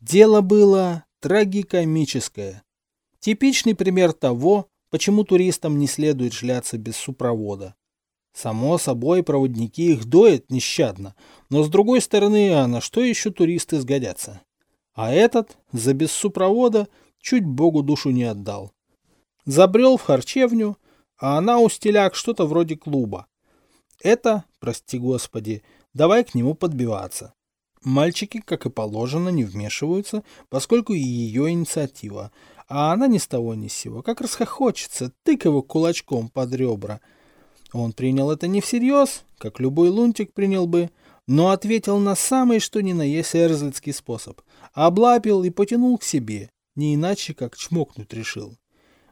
Дело было трагикомическое. Типичный пример того, почему туристам не следует шляться без супровода. Само собой, проводники их доят нещадно, но с другой стороны, а на что еще туристы сгодятся? А этот, за без супровода, чуть богу душу не отдал. Забрел в харчевню, а она у стеляк что-то вроде клуба. Это, прости господи, давай к нему подбиваться. Мальчики, как и положено, не вмешиваются, поскольку и ее инициатива, а она ни с того ни с сего, как расхохочется, тык его кулачком под ребра – он принял это не всерьез, как любой лунтик принял бы, но ответил на самый что ни на есть эрзлицкий способ. Облапил и потянул к себе, не иначе как чмокнуть решил.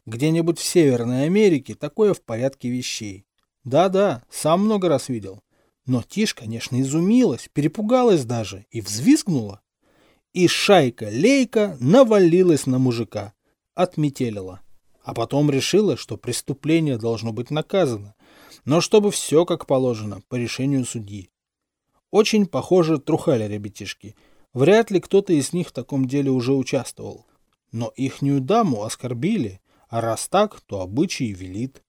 Где-нибудь в Северной Америке такое в порядке вещей. Да-да, сам много раз видел. Но Тиш, конечно, изумилась, перепугалась даже и взвизгнула. И шайка-лейка навалилась на мужика, отметелила. А потом решила, что преступление должно быть наказано, но чтобы все как положено, по решению судьи. Очень похоже трухали ребятишки. Вряд ли кто-то из них в таком деле уже участвовал. Но ихнюю даму оскорбили, а раз так, то обычай велит.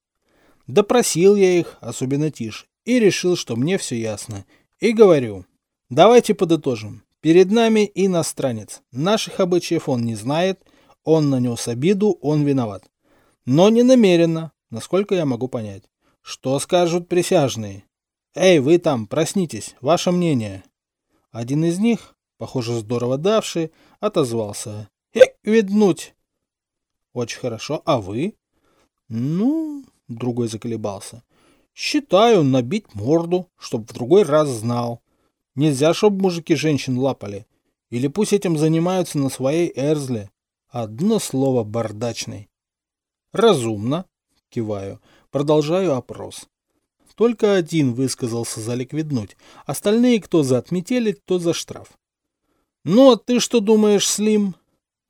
Допросил я их, особенно Тиш, и решил, что мне все ясно. И говорю, давайте подытожим. Перед нами иностранец. Наших обычаев он не знает, он нанес обиду, он виноват. Но не намеренно, насколько я могу понять. Что скажут присяжные? Эй, вы там, проснитесь, ваше мнение. Один из них, похоже, здорово давший, отозвался. Эк, виднуть. Очень хорошо. А вы? Ну, другой заколебался. Считаю, набить морду, чтоб в другой раз знал. Нельзя, чтоб мужики женщин лапали. Или пусть этим занимаются на своей эрзле. Одно слово бардачный. Разумно, киваю. Продолжаю опрос. Только один высказался за ликвиднуть, остальные кто за отметили, кто за штраф. «Ну, а ты что думаешь, Слим?»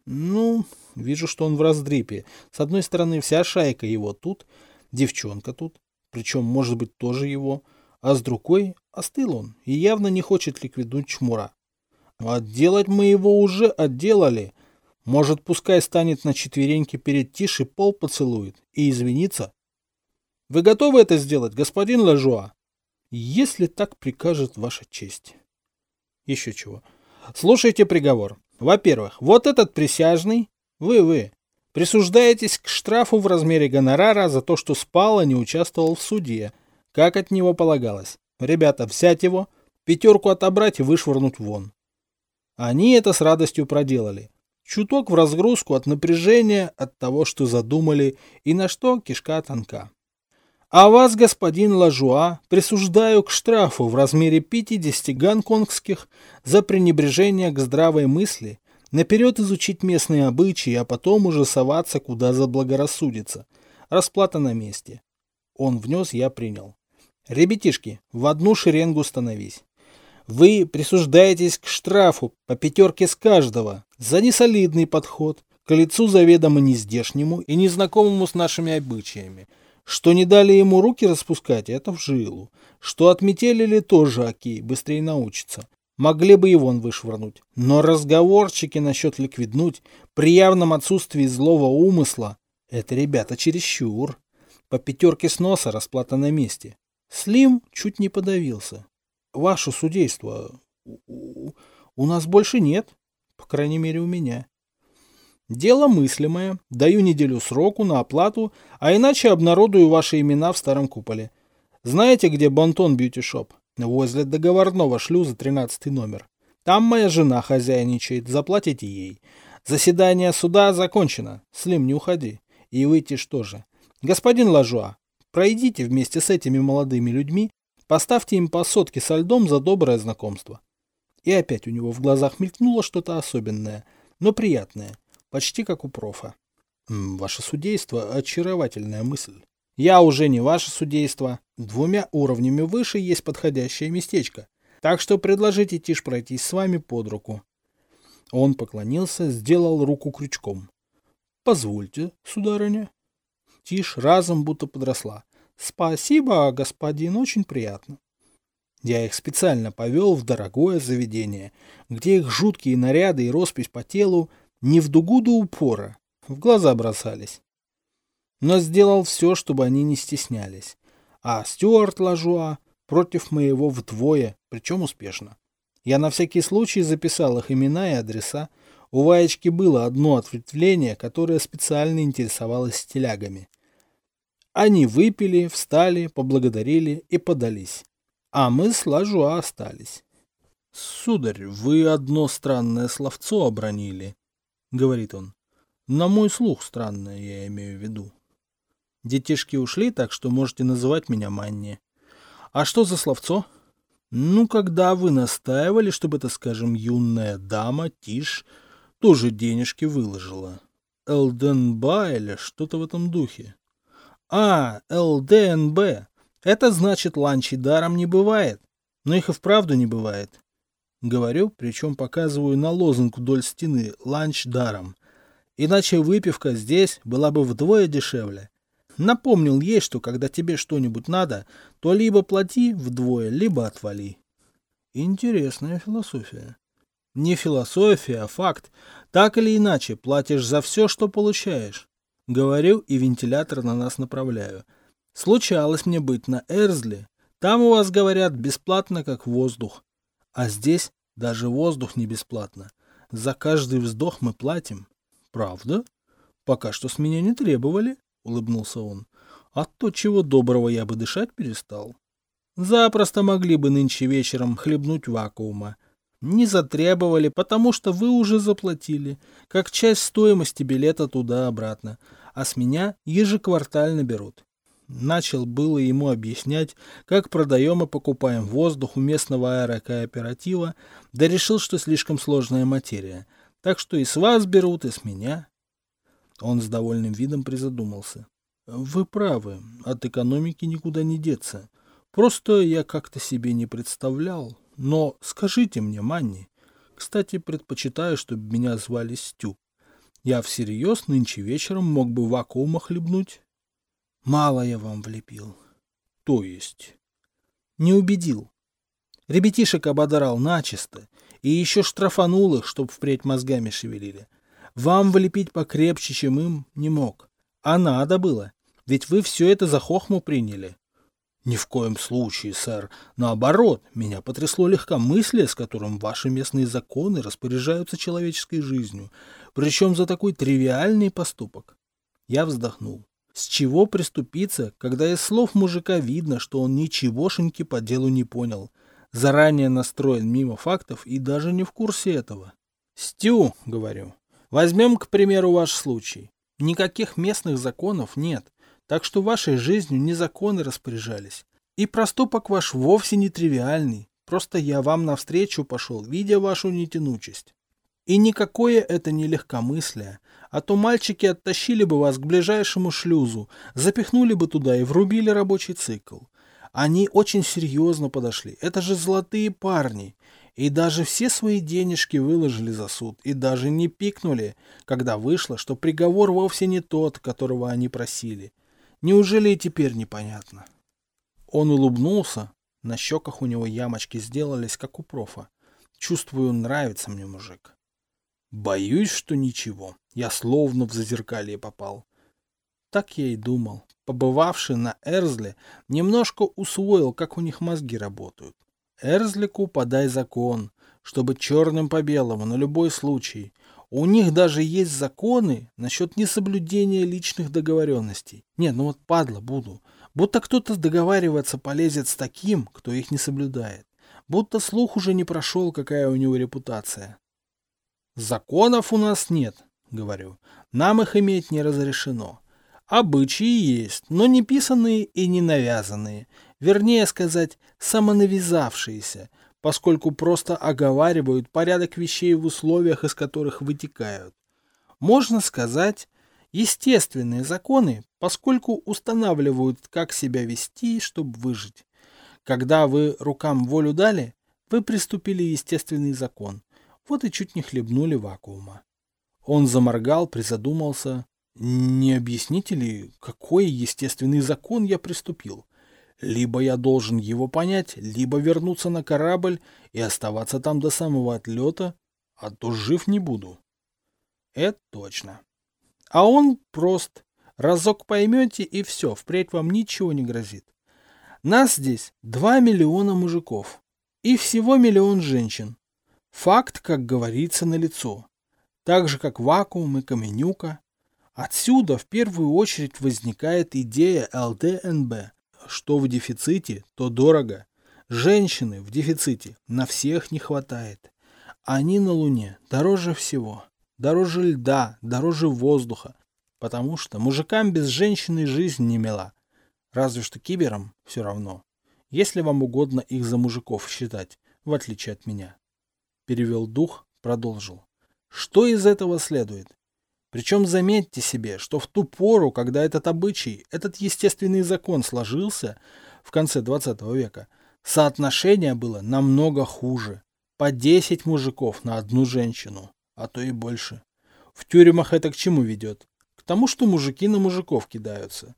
«Ну, вижу, что он в раздрипе. С одной стороны, вся шайка его тут, девчонка тут, причем, может быть, тоже его, а с другой остыл он и явно не хочет ликвиднуть чмура. Отделать мы его уже отделали. Может, пускай станет на четвереньки перед Тиши пол поцелует и извинится?» Вы готовы это сделать, господин Лажуа? Если так прикажет ваша честь. Еще чего. Слушайте приговор. Во-первых, вот этот присяжный, вы-вы, присуждаетесь к штрафу в размере гонорара за то, что спал, а не участвовал в суде, как от него полагалось. Ребята, взять его, пятерку отобрать и вышвырнуть вон. Они это с радостью проделали. Чуток в разгрузку от напряжения, от того, что задумали, и на что кишка тонка. А вас, господин Лажуа, присуждаю к штрафу в размере 50 гонконгских за пренебрежение к здравой мысли, наперед изучить местные обычаи, а потом уже соваться, куда заблагорассудится. Расплата на месте. Он внес, я принял. Ребятишки, в одну шеренгу становись. Вы присуждаетесь к штрафу по пятерке с каждого за несолидный подход к лицу заведомо нездешнему и незнакомому с нашими обычаями – что не дали ему руки распускать, это в жилу. Что отметелили, тоже окей, быстрее научится. Могли бы и вон вышвырнуть. Но разговорчики насчет ликвиднуть при явном отсутствии злого умысла — это, ребята, чересчур. По пятерке с носа расплата на месте. Слим чуть не подавился. Ваше судейство у, нас больше нет. По крайней мере, у меня. Дело мыслимое. Даю неделю сроку на оплату, а иначе обнародую ваши имена в старом куполе. Знаете, где Bon Ton Beauty Shop? Возле договорного шлюза 13 номер. Там моя жена хозяйничает, заплатите ей. Заседание суда закончено. Слим, не уходи. И вы тоже. Господин Лажуа, пройдите вместе с этими молодыми людьми, поставьте им по сотке со льдом за доброе знакомство. И опять у него в глазах мелькнуло что-то особенное, но приятное. Почти как у профа. Ваше судейство – очаровательная мысль. Я уже не ваше судейство. Двумя уровнями выше есть подходящее местечко. Так что предложите Тиш пройтись с вами под руку. Он поклонился, сделал руку крючком. Позвольте, сударыня. Тиш разом будто подросла. Спасибо, господин, очень приятно. Я их специально повел в дорогое заведение, где их жуткие наряды и роспись по телу не в дугу до упора, в глаза бросались. Но сделал все, чтобы они не стеснялись. А Стюарт Лажуа против моего вдвое, причем успешно. Я на всякий случай записал их имена и адреса. У Ваечки было одно ответвление, которое специально интересовалось стилягами. Они выпили, встали, поблагодарили и подались. А мы с Лажуа остались. «Сударь, вы одно странное словцо обронили», — говорит он. «На мой слух странное, я имею в виду». Детишки ушли, так что можете называть меня Манни. А что за словцо? Ну, когда вы настаивали, чтобы, это, скажем, юная дама, Тиш, тоже денежки выложила. ЛДНБ или что-то в этом духе. А, ЛДНБ. Это значит, ланчи даром не бывает. Но их и вправду не бывает. Говорю, причем показываю на лозунг вдоль стены «Ланч даром». Иначе выпивка здесь была бы вдвое дешевле. Напомнил ей, что когда тебе что-нибудь надо, то либо плати вдвое, либо отвали. Интересная философия. Не философия, а факт. Так или иначе, платишь за все, что получаешь. Говорю и вентилятор на нас направляю. Случалось мне быть на Эрзле. Там у вас, говорят, бесплатно, как воздух. А здесь даже воздух не бесплатно. За каждый вздох мы платим. Правда? Пока что с меня не требовали. — улыбнулся он. «А то чего доброго я бы дышать перестал. Запросто могли бы нынче вечером хлебнуть вакуума. Не затребовали, потому что вы уже заплатили, как часть стоимости билета туда-обратно, а с меня ежеквартально берут. Начал было ему объяснять, как продаем и покупаем воздух у местного аэрокооператива, да решил, что слишком сложная материя. Так что и с вас берут, и с меня. Он с довольным видом призадумался. «Вы правы, от экономики никуда не деться. Просто я как-то себе не представлял. Но скажите мне, Манни, кстати, предпочитаю, чтобы меня звали Стю. Я всерьез нынче вечером мог бы вакуума хлебнуть?» «Мало я вам влепил». «То есть?» «Не убедил. Ребятишек ободрал начисто и еще штрафанул их, чтоб впредь мозгами шевелили. Вам влепить покрепче, чем им, не мог. А надо было, ведь вы все это за хохму приняли. Ни в коем случае, сэр. Наоборот, меня потрясло легкомыслие, с которым ваши местные законы распоряжаются человеческой жизнью, причем за такой тривиальный поступок. Я вздохнул. С чего приступиться, когда из слов мужика видно, что он ничегошеньки по делу не понял, заранее настроен мимо фактов и даже не в курсе этого? «Стю», — говорю, Возьмем, к примеру, ваш случай. Никаких местных законов нет, так что вашей жизнью не законы распоряжались. И проступок ваш вовсе не тривиальный, просто я вам навстречу пошел, видя вашу нетянучесть. И никакое это не легкомыслие, а то мальчики оттащили бы вас к ближайшему шлюзу, запихнули бы туда и врубили рабочий цикл. Они очень серьезно подошли, это же золотые парни, и даже все свои денежки выложили за суд, и даже не пикнули, когда вышло, что приговор вовсе не тот, которого они просили. Неужели и теперь непонятно? Он улыбнулся, на щеках у него ямочки сделались, как у профа. Чувствую, нравится мне мужик. Боюсь, что ничего. Я словно в зазеркалье попал. Так я и думал. Побывавший на Эрзле, немножко усвоил, как у них мозги работают. Эрзлику подай закон, чтобы черным по белому, на любой случай. У них даже есть законы насчет несоблюдения личных договоренностей. Нет, ну вот падла буду. Будто кто-то договариваться полезет с таким, кто их не соблюдает. Будто слух уже не прошел, какая у него репутация. Законов у нас нет, говорю. Нам их иметь не разрешено. Обычаи есть, но не писанные и не навязанные. Вернее сказать, самонавязавшиеся, поскольку просто оговаривают порядок вещей в условиях, из которых вытекают. Можно сказать, естественные законы, поскольку устанавливают, как себя вести, чтобы выжить. Когда вы рукам волю дали, вы приступили естественный закон. Вот и чуть не хлебнули вакуума. Он заморгал, призадумался. Не объясните ли, какой естественный закон я приступил? Либо я должен его понять, либо вернуться на корабль и оставаться там до самого отлета, а то жив не буду. Это точно. А он прост. Разок поймете, и все, впредь вам ничего не грозит. Нас здесь два миллиона мужиков. И всего миллион женщин. Факт, как говорится, на лицо. Так же, как вакуум и каменюка. Отсюда в первую очередь возникает идея ЛДНБ что в дефиците, то дорого. Женщины в дефиците, на всех не хватает. Они на Луне дороже всего. Дороже льда, дороже воздуха. Потому что мужикам без женщины жизнь не мила. Разве что киберам все равно. Если вам угодно их за мужиков считать, в отличие от меня. Перевел дух, продолжил. Что из этого следует? Причем заметьте себе, что в ту пору, когда этот обычай, этот естественный закон сложился в конце 20 века, соотношение было намного хуже. По 10 мужиков на одну женщину, а то и больше. В тюрьмах это к чему ведет? К тому, что мужики на мужиков кидаются.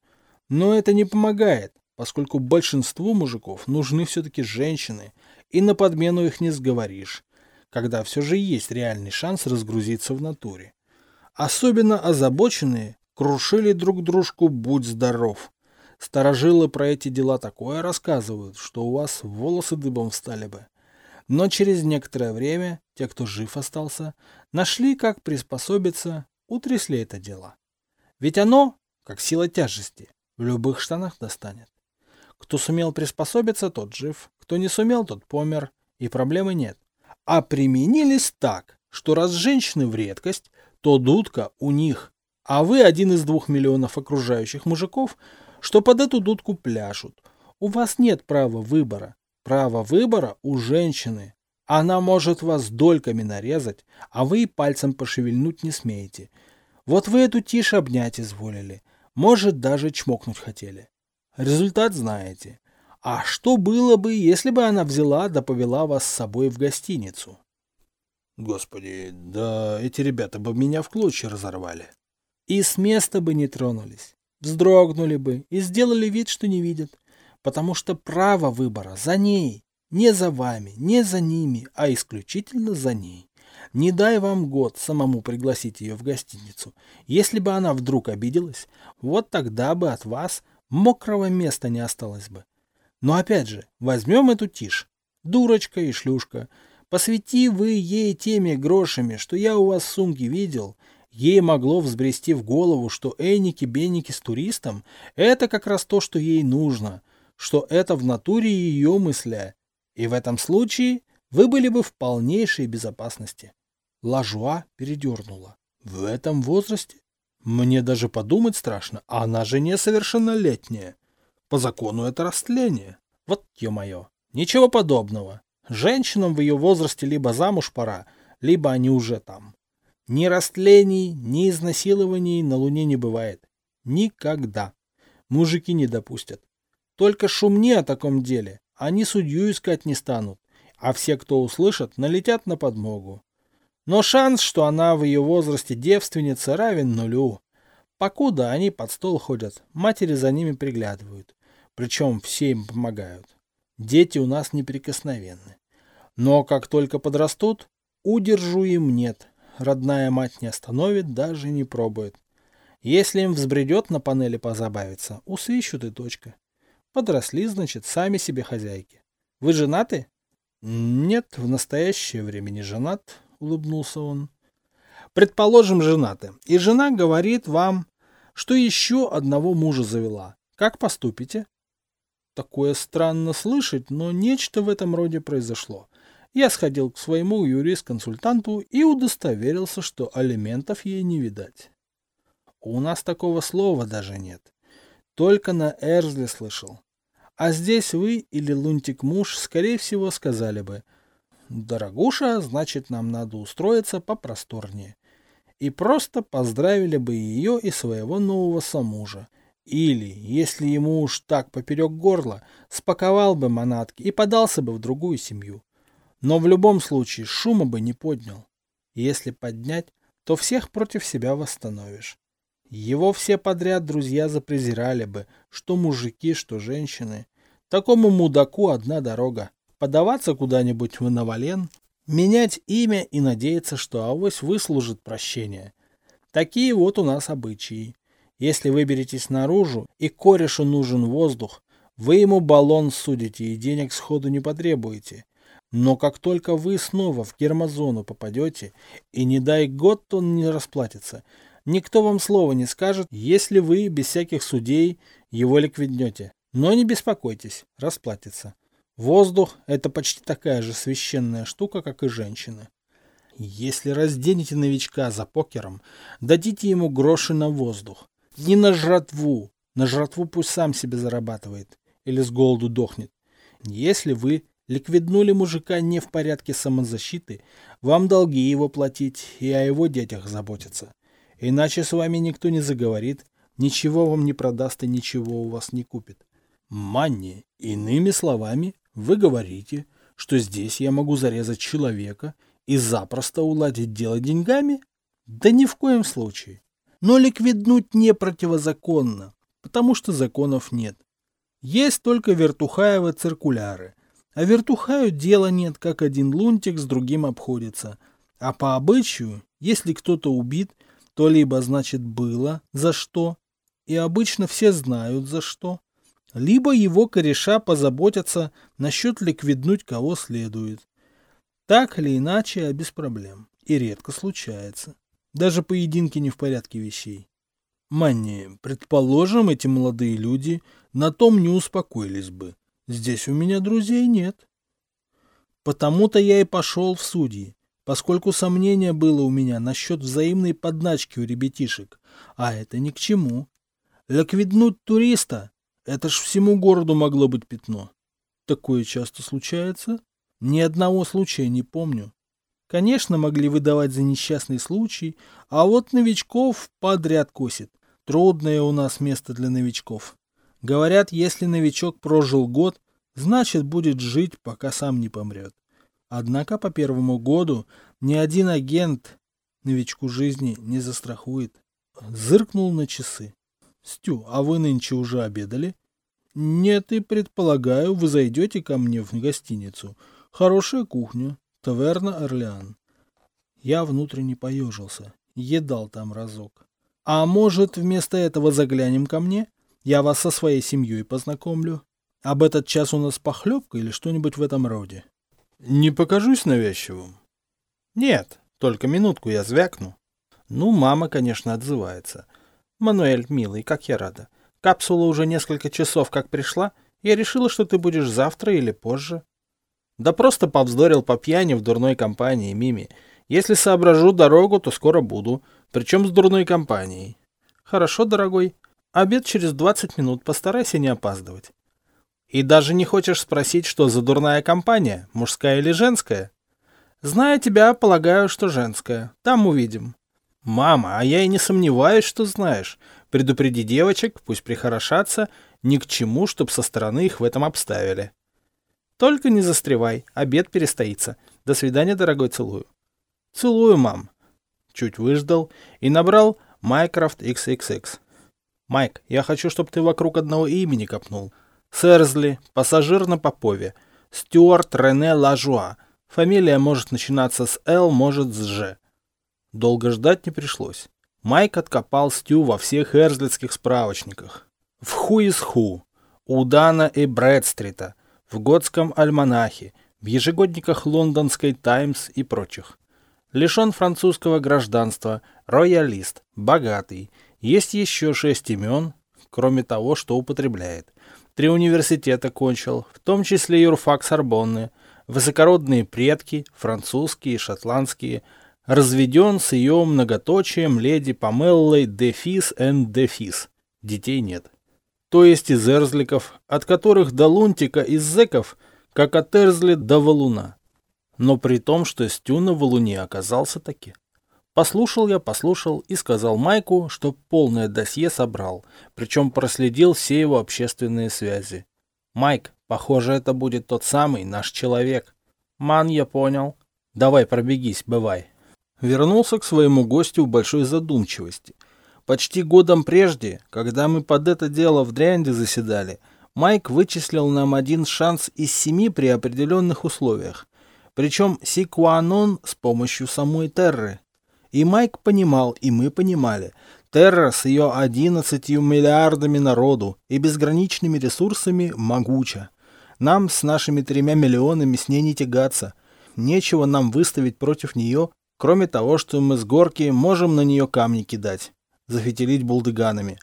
Но это не помогает, поскольку большинству мужиков нужны все-таки женщины, и на подмену их не сговоришь, когда все же есть реальный шанс разгрузиться в натуре. Особенно озабоченные крушили друг дружку «Будь здоров». Старожилы про эти дела такое рассказывают, что у вас волосы дыбом встали бы. Но через некоторое время те, кто жив остался, нашли, как приспособиться, утрясли это дело. Ведь оно, как сила тяжести, в любых штанах достанет. Кто сумел приспособиться, тот жив, кто не сумел, тот помер, и проблемы нет. А применились так, что раз женщины в редкость, то дудка у них, а вы один из двух миллионов окружающих мужиков, что под эту дудку пляшут. У вас нет права выбора. Право выбора у женщины. Она может вас дольками нарезать, а вы и пальцем пошевельнуть не смеете. Вот вы эту тишь обнять изволили. Может, даже чмокнуть хотели. Результат знаете. А что было бы, если бы она взяла да повела вас с собой в гостиницу? Господи, да эти ребята бы меня в клочья разорвали. И с места бы не тронулись. Вздрогнули бы и сделали вид, что не видят. Потому что право выбора за ней. Не за вами, не за ними, а исключительно за ней. Не дай вам год самому пригласить ее в гостиницу. Если бы она вдруг обиделась, вот тогда бы от вас мокрого места не осталось бы. Но опять же, возьмем эту тишь. Дурочка и шлюшка – Посвяти вы ей теми грошами, что я у вас в сумке видел, ей могло взбрести в голову, что эники-беники с туристом – это как раз то, что ей нужно, что это в натуре ее мысля. И в этом случае вы были бы в полнейшей безопасности. Лажуа передернула. В этом возрасте? Мне даже подумать страшно, она же несовершеннолетняя. По закону это растление. Вот ё-моё. Ничего подобного. Женщинам в ее возрасте либо замуж пора, либо они уже там. Ни растлений, ни изнасилований на Луне не бывает. Никогда. Мужики не допустят. Только шумни о таком деле. Они судью искать не станут. А все, кто услышат, налетят на подмогу. Но шанс, что она в ее возрасте девственница, равен нулю. Покуда они под стол ходят, матери за ними приглядывают. Причем все им помогают. Дети у нас неприкосновенны. Но как только подрастут, удержу им нет. Родная мать не остановит, даже не пробует. Если им взбредет на панели позабавиться, усыщут и точка. Подросли, значит, сами себе хозяйки. Вы женаты? Нет, в настоящее время не женат, улыбнулся он. Предположим, женаты. И жена говорит вам, что еще одного мужа завела. Как поступите? Такое странно слышать, но нечто в этом роде произошло. Я сходил к своему юрист-консультанту и удостоверился, что алиментов ей не видать. У нас такого слова даже нет. Только на Эрзле слышал. А здесь вы или Лунтик-муж, скорее всего, сказали бы, «Дорогуша, значит, нам надо устроиться попросторнее». И просто поздравили бы ее и своего нового самужа, или, если ему уж так поперек горла, спаковал бы манатки и подался бы в другую семью. Но в любом случае шума бы не поднял. если поднять, то всех против себя восстановишь. Его все подряд друзья запрезирали бы, что мужики, что женщины. Такому мудаку одна дорога. Подаваться куда-нибудь в Новолен, менять имя и надеяться, что авось выслужит прощение. Такие вот у нас обычаи. Если выберетесь наружу и корешу нужен воздух, вы ему баллон судите и денег сходу не потребуете. Но как только вы снова в гермозону попадете, и не дай год он не расплатится, никто вам слова не скажет, если вы без всяких судей его ликвиднете. Но не беспокойтесь, расплатится. Воздух – это почти такая же священная штука, как и женщины. Если разденете новичка за покером, дадите ему гроши на воздух. Не на жратву. На жратву пусть сам себе зарабатывает. Или с голоду дохнет. Если вы ликвиднули мужика не в порядке самозащиты, вам долги его платить и о его детях заботиться. Иначе с вами никто не заговорит, ничего вам не продаст и ничего у вас не купит. Манни, иными словами, вы говорите, что здесь я могу зарезать человека и запросто уладить дело деньгами? Да ни в коем случае. Но ликвиднуть не противозаконно, потому что законов нет. Есть только вертухаевы циркуляры. А вертухаю дела нет, как один лунтик с другим обходится. А по обычаю, если кто-то убит, то либо значит было за что, и обычно все знают за что, либо его кореша позаботятся насчет ликвиднуть кого следует. Так или иначе, а без проблем. И редко случается. Даже поединки не в порядке вещей. Манни, предположим, эти молодые люди на том не успокоились бы. Здесь у меня друзей нет. Потому-то я и пошел в судьи, поскольку сомнение было у меня насчет взаимной подначки у ребятишек, а это ни к чему. Ликвиднуть туриста — это ж всему городу могло быть пятно. Такое часто случается? Ни одного случая не помню. Конечно, могли выдавать за несчастный случай, а вот новичков подряд косит. Трудное у нас место для новичков. Говорят, если новичок прожил год, значит будет жить, пока сам не помрет. Однако по первому году ни один агент новичку жизни не застрахует. Зыркнул на часы. Стю, а вы нынче уже обедали? Нет, и предполагаю, вы зайдете ко мне в гостиницу. Хорошая кухня. Таверна Орлеан. Я внутренне поежился. Едал там разок. А может, вместо этого заглянем ко мне? Я вас со своей семьей познакомлю. Об этот час у нас похлебка или что-нибудь в этом роде. Не покажусь навязчивым? Нет, только минутку я звякну. Ну, мама, конечно, отзывается. Мануэль, милый, как я рада. Капсула уже несколько часов как пришла. Я решила, что ты будешь завтра или позже. Да просто повздорил по пьяни в дурной компании, Мими. Если соображу дорогу, то скоро буду. Причем с дурной компанией. Хорошо, дорогой. Обед через 20 минут. Постарайся не опаздывать. И даже не хочешь спросить, что за дурная компания, мужская или женская? Зная тебя, полагаю, что женская. Там увидим. Мама, а я и не сомневаюсь, что знаешь. Предупреди девочек, пусть прихорошатся, ни к чему, чтоб со стороны их в этом обставили. Только не застревай, обед перестоится. До свидания, дорогой, целую. Целую, мам. Чуть выждал и набрал Майкрофт XXX. Майк, я хочу, чтобы ты вокруг одного имени копнул. Сэрзли, пассажир на Попове. Стюарт Рене Лажуа. Фамилия может начинаться с Л, может с Ж. Долго ждать не пришлось. Майк откопал Стю во всех эрзлицких справочниках. В ху из ху. У Дана и Брэдстрита в Готском альманахе, в ежегодниках лондонской «Таймс» и прочих. Лишен французского гражданства, роялист, богатый. Есть еще шесть имен, кроме того, что употребляет. Три университета кончил, в том числе юрфак Сорбонны, высокородные предки, французские, шотландские, разведен с ее многоточием леди Памеллой Дефис энд Дефис. Детей нет то есть из эрзликов, от которых до лунтика из зеков, как от эрзли до валуна. Но при том, что Стю на валуне оказался таки. Послушал я, послушал и сказал Майку, что полное досье собрал, причем проследил все его общественные связи. «Майк, похоже, это будет тот самый наш человек». «Ман, я понял. Давай пробегись, бывай». Вернулся к своему гостю в большой задумчивости – Почти годом прежде, когда мы под это дело в Дрянде заседали, Майк вычислил нам один шанс из семи при определенных условиях. Причем Сикуанон с помощью самой Терры. И Майк понимал, и мы понимали. Терра с ее 11 миллиардами народу и безграничными ресурсами могуча. Нам с нашими тремя миллионами с ней не тягаться. Нечего нам выставить против нее, кроме того, что мы с горки можем на нее камни кидать, зафитилить булдыганами.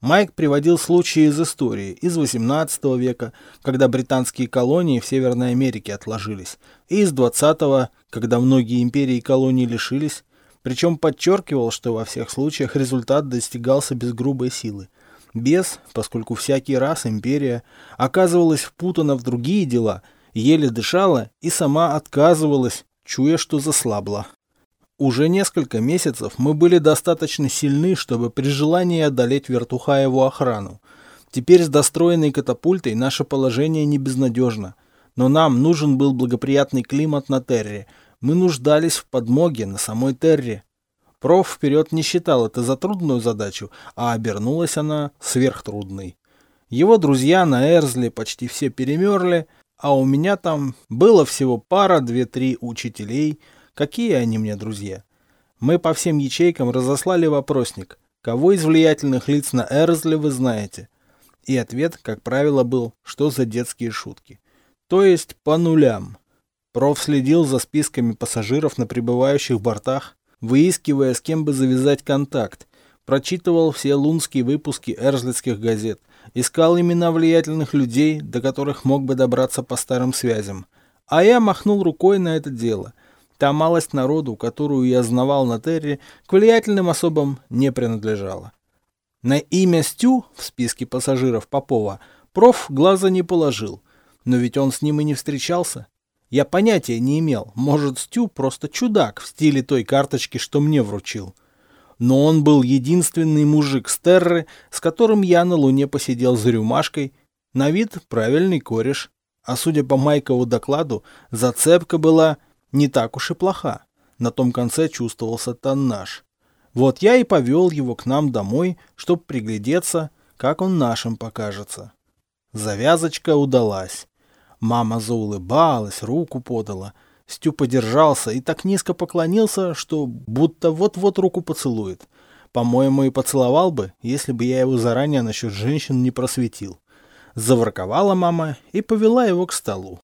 Майк приводил случаи из истории, из XVIII века, когда британские колонии в Северной Америке отложились, и из XX, когда многие империи и колонии лишились, причем подчеркивал, что во всех случаях результат достигался без грубой силы. Без, поскольку всякий раз империя оказывалась впутана в другие дела, еле дышала и сама отказывалась, чуя, что заслабла. Уже несколько месяцев мы были достаточно сильны, чтобы при желании одолеть Вертухаеву охрану. Теперь с достроенной катапультой наше положение не безнадежно. Но нам нужен был благоприятный климат на Терре. Мы нуждались в подмоге на самой Терре. Проф вперед не считал это за трудную задачу, а обернулась она сверхтрудной. Его друзья на Эрзле почти все перемерли, а у меня там было всего пара, две-три учителей – Какие они мне друзья? Мы по всем ячейкам разослали вопросник. Кого из влиятельных лиц на Эрзле вы знаете? И ответ, как правило, был, что за детские шутки. То есть по нулям. Проф следил за списками пассажиров на прибывающих бортах, выискивая, с кем бы завязать контакт, прочитывал все лунские выпуски эрзлицких газет, искал имена влиятельных людей, до которых мог бы добраться по старым связям. А я махнул рукой на это дело. Та малость народу, которую я знавал на Терре, к влиятельным особам не принадлежала. На имя Стю в списке пассажиров Попова проф глаза не положил, но ведь он с ним и не встречался. Я понятия не имел, может Стю просто чудак в стиле той карточки, что мне вручил. Но он был единственный мужик с Терры, с которым я на Луне посидел за рюмашкой, на вид правильный кореш. А судя по Майкову докладу, зацепка была не так уж и плоха. На том конце чувствовался тоннаж. Вот я и повел его к нам домой, чтобы приглядеться, как он нашим покажется. Завязочка удалась. Мама заулыбалась, руку подала. Стю подержался и так низко поклонился, что будто вот-вот руку поцелует. По-моему, и поцеловал бы, если бы я его заранее насчет женщин не просветил. Заворковала мама и повела его к столу.